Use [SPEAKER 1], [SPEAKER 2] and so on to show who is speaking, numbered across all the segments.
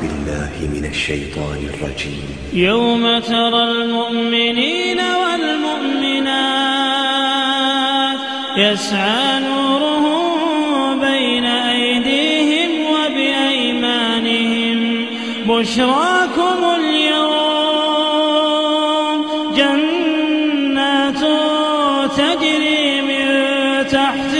[SPEAKER 1] بالله من الشيطان الرجيم.
[SPEAKER 2] يوم ترى المؤمنين والمؤمنات يسعى نورهم بين أيديهم وبأيمانهم. بشراكم اليوم جنات تجري من تحتها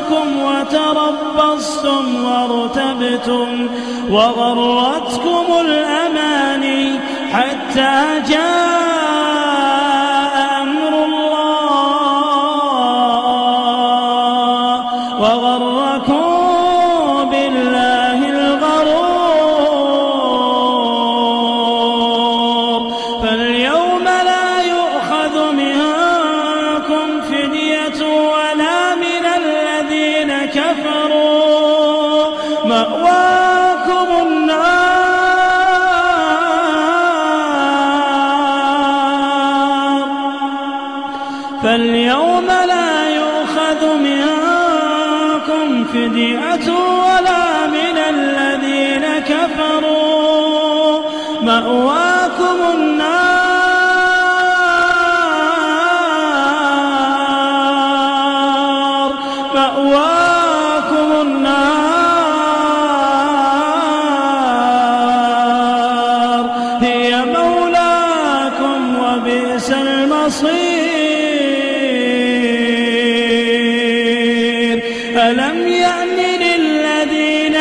[SPEAKER 2] أنفسكم وتربصتم وارتبتم وغرتكم الأماني حتى جاء مأواكم النار. فاليوم لا يؤخذ منكم فدية ولا من الذين كفروا. مأواكم النار. وبئس المصير. ألم يأن للذين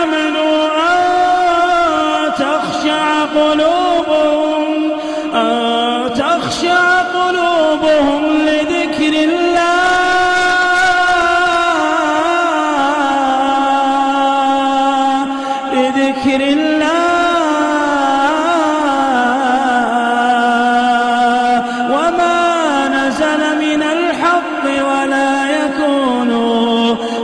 [SPEAKER 2] آمنوا أن تخشع قلوبهم أن تخشع قلوبهم لذكر الله لذكر الله.